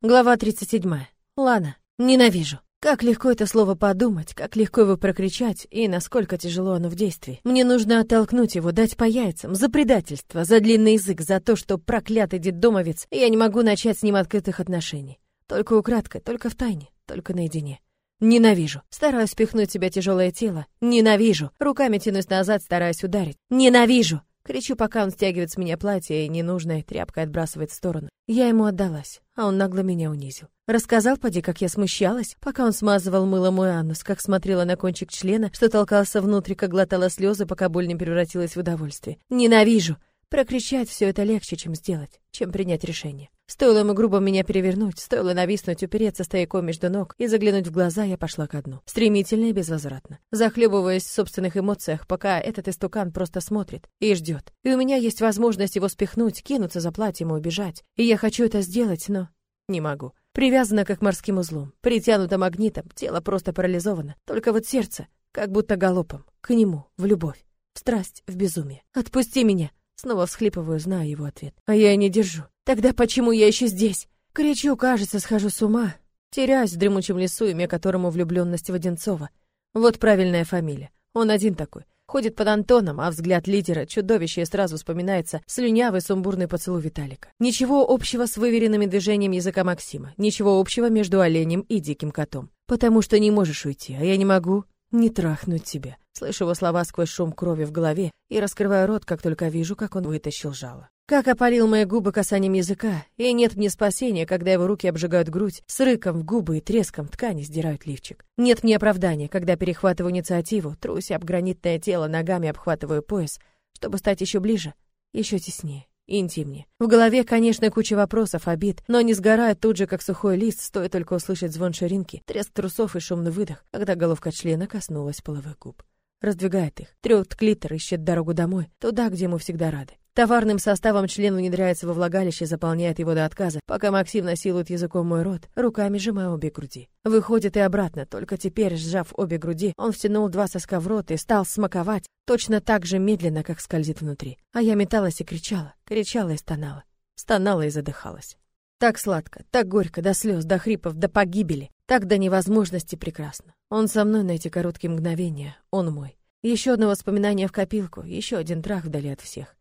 Глава 37. Лана. Ненавижу. Как легко это слово подумать, как легко его прокричать, и насколько тяжело оно в действии. Мне нужно оттолкнуть его, дать по яйцам, за предательство, за длинный язык, за то, что проклятый детдомовец, и я не могу начать с ним открытых отношений. Только украдкой, только в тайне, только наедине. Ненавижу. Стараюсь спихнуть себя тяжелое тело. Ненавижу. Руками тянусь назад, стараюсь ударить. Ненавижу. Кричу, пока он стягивает с меня платье и ненужной тряпкой отбрасывает в сторону. Я ему отдалась, а он нагло меня унизил. Рассказал, поди, как я смущалась, пока он смазывал мылом мой анус, как смотрела на кончик члена, что толкался внутрь, как глотала слезы, пока боль не превратилась в удовольствие. Ненавижу! Прокричать все это легче, чем сделать, чем принять решение. Стоило ему грубо меня перевернуть, стоило нависнуть, упереться стояком между ног и заглянуть в глаза, я пошла ко дну. Стремительно и безвозвратно. Захлебываясь в собственных эмоциях, пока этот истукан просто смотрит и ждет. И у меня есть возможность его спихнуть, кинуться за платьем и убежать. И я хочу это сделать, но не могу. Привязана как морским узлом, притянута магнитом, тело просто парализовано. Только вот сердце, как будто галопом, к нему, в любовь, в страсть, в безумие. «Отпусти меня!» Снова всхлипываю, знаю его ответ. А я и не держу. Тогда почему я еще здесь? Кричу, кажется, схожу с ума. Теряюсь в дремучем лесу, имя которому влюбленность Воденцова. Вот правильная фамилия. Он один такой. Ходит под Антоном, а взгляд лидера чудовище сразу вспоминается слюнявый сумбурный поцелуй Виталика. Ничего общего с выверенными движением языка Максима. Ничего общего между оленем и диким котом. Потому что не можешь уйти, а я не могу не трахнуть тебя. Слышу его слова сквозь шум крови в голове и раскрываю рот, как только вижу, как он вытащил жало. Как опалил мои губы касанием языка, и нет мне спасения, когда его руки обжигают грудь, с рыком в губы и треском ткани сдирают лифчик. Нет мне оправдания, когда перехватываю инициативу, трусь об гранитное тело, ногами обхватываю пояс, чтобы стать еще ближе, еще теснее интимнее. В голове, конечно, куча вопросов, обид, но они сгорают тут же, как сухой лист, стоит только услышать звон ширинки, треск трусов и шумный выдох, когда головка члена коснулась половых губ раздвигает их, трёт клитор, ищет дорогу домой, туда, где мы всегда рады. Товарным составом член внедряется во влагалище, заполняет его до отказа, пока Максим насилует языком мой рот, руками сжимая обе груди. Выходит и обратно, только теперь, сжав обе груди, он втянул два соска в рот и стал смаковать, точно так же медленно, как скользит внутри. А я металась и кричала, кричала и стонала. Стонала и задыхалась. Так сладко, так горько, до слез, до хрипов, до погибели. Так до невозможности прекрасно. Он со мной на эти короткие мгновения, он мой. Еще одно воспоминание в копилку, еще один трах вдали от всех.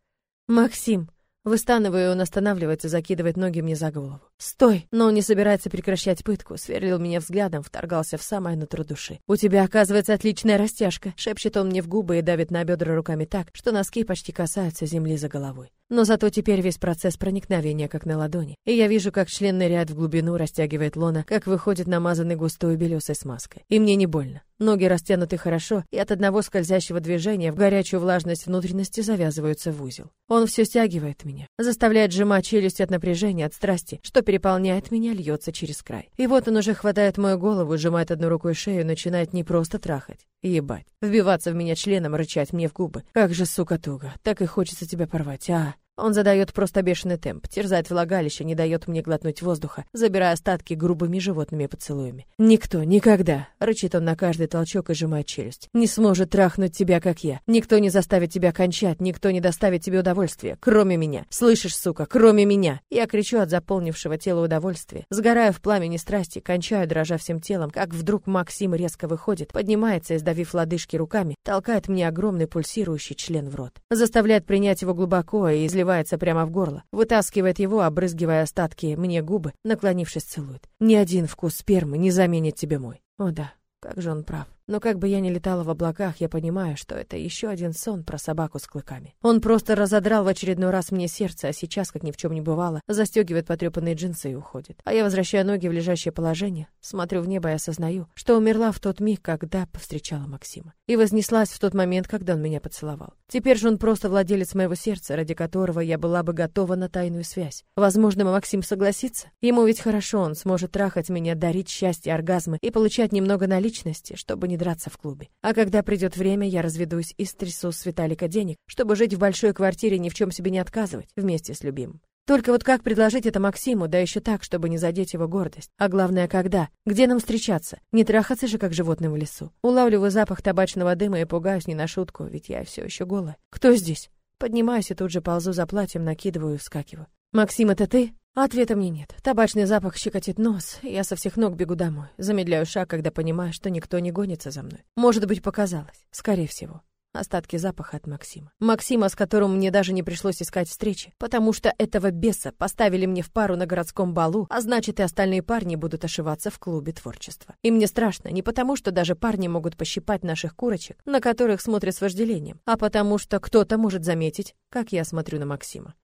«Максим!» Выстанываю, он останавливается, закидывает ноги мне за голову. «Стой!» Но он не собирается прекращать пытку, сверлил меня взглядом, вторгался в самое нутро души. «У тебя, оказывается, отличная растяжка!» Шепчет он мне в губы и давит на бедра руками так, что носки почти касаются земли за головой. Но зато теперь весь процесс проникновения как на ладони. И я вижу, как член ныряет в глубину, растягивает лона, как выходит намазанный густой белесой смазкой. И мне не больно. Ноги растянуты хорошо, и от одного скользящего движения в горячую влажность внутренности завязываются в узел. Он все стягивает меня, заставляет сжимать челюсть от напряжения, от страсти, что переполняет меня, льется через край. И вот он уже хватает мою голову, сжимает одной рукой шею, начинает не просто трахать, ебать, вбиваться в меня членом, рычать мне в губы. Как же, сука, туго, так и хочется тебя порвать, а? Он задает просто бешеный темп, терзает влагалище, не дает мне глотнуть воздуха, забирая остатки грубыми животными поцелуями. «Никто, никогда!» — рычит он на каждый толчок и сжимает челюсть. «Не сможет трахнуть тебя, как я. Никто не заставит тебя кончать, никто не доставит тебе удовольствия, кроме меня. Слышишь, сука, кроме меня!» Я кричу от заполнившего тела удовольствия. Сгораю в пламени страсти, кончаю, дрожа всем телом, как вдруг Максим резко выходит, поднимается и, сдавив лодыжки руками, толкает мне огромный пульсирующий член в рот. Заставляет принять его глубоко и изливает вливается прямо в горло, вытаскивает его, обрызгивая остатки мне губы, наклонившись, целует. Ни один вкус спермы не заменит тебе мой. О да, как же он прав. Но как бы я ни летала в облаках, я понимаю, что это еще один сон про собаку с клыками. Он просто разодрал в очередной раз мне сердце, а сейчас, как ни в чем не бывало, застегивает потрепанные джинсы и уходит. А я возвращаю ноги в лежащее положение, смотрю в небо и осознаю, что умерла в тот миг, когда повстречала Максима. И вознеслась в тот момент, когда он меня поцеловал. Теперь же он просто владелец моего сердца, ради которого я была бы готова на тайную связь. Возможно, Максим согласится. Ему ведь хорошо, он сможет трахать меня, дарить счастье, оргазмы и получать немного наличности, чтобы не драться в клубе. А когда придет время, я разведусь и стрясу с Виталика денег, чтобы жить в большой квартире ни в чем себе не отказывать, вместе с любимым. Только вот как предложить это Максиму, да еще так, чтобы не задеть его гордость? А главное, когда? Где нам встречаться? Не трахаться же, как животным в лесу. Улавливаю запах табачного дыма и пугаюсь не на шутку, ведь я все еще голая. Кто здесь? Поднимаюсь и тут же ползу за платьем, накидываю и вскакиваю. «Максим, это ты?» Ответа мне нет. Табачный запах щекотит нос, я со всех ног бегу домой. Замедляю шаг, когда понимаю, что никто не гонится за мной. Может быть, показалось. Скорее всего. Остатки запаха от Максима. Максима, с которым мне даже не пришлось искать встречи, потому что этого беса поставили мне в пару на городском балу, а значит и остальные парни будут ошиваться в клубе творчества. И мне страшно не потому, что даже парни могут пощипать наших курочек, на которых смотрят с вожделением, а потому что кто-то может заметить, как я смотрю на Максима.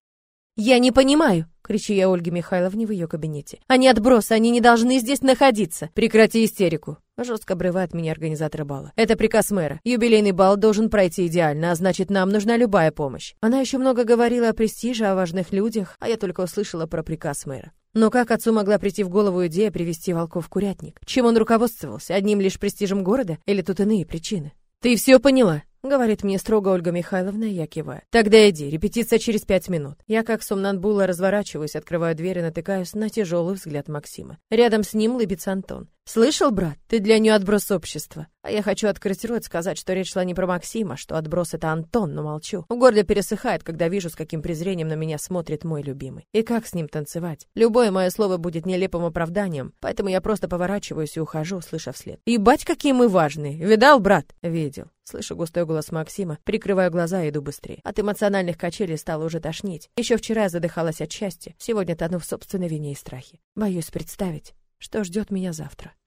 «Я не понимаю!» — кричу я Ольге Михайловне в ее кабинете. «Они отбросы, они не должны здесь находиться!» «Прекрати истерику!» Жестко обрывает меня организатор бала. Это приказ мэра. Юбилейный бал должен пройти идеально, а значит, нам нужна любая помощь. Она еще много говорила о престиже, о важных людях, а я только услышала про приказ мэра. Но как отцу могла прийти в голову идея привести волков в курятник? Чем он руководствовался? Одним лишь престижем города? Или тут иные причины? «Ты все поняла?» Говорит мне строго Ольга Михайловна, я киваю. Тогда иди, репетиция через пять минут. Я как сомнамбула разворачиваюсь, открываю дверь и натыкаюсь на тяжелый взгляд Максима. Рядом с ним лыбится Антон. «Слышал, брат? Ты для нее отброс общества». А я хочу открыть рот, сказать, что речь шла не про Максима, что отброс — это Антон, но молчу. В горле пересыхает, когда вижу, с каким презрением на меня смотрит мой любимый. И как с ним танцевать? Любое мое слово будет нелепым оправданием, поэтому я просто поворачиваюсь и ухожу, слыша вслед. «Ебать, какие мы важные! Видал, брат?» «Видел». Слышу густой голос Максима, прикрываю глаза и иду быстрее. От эмоциональных качелей стало уже тошнить. Еще вчера я задыхалась от счастья, сегодня тону в собственной вине и страхе. Боюсь представить, что ждет меня завтра.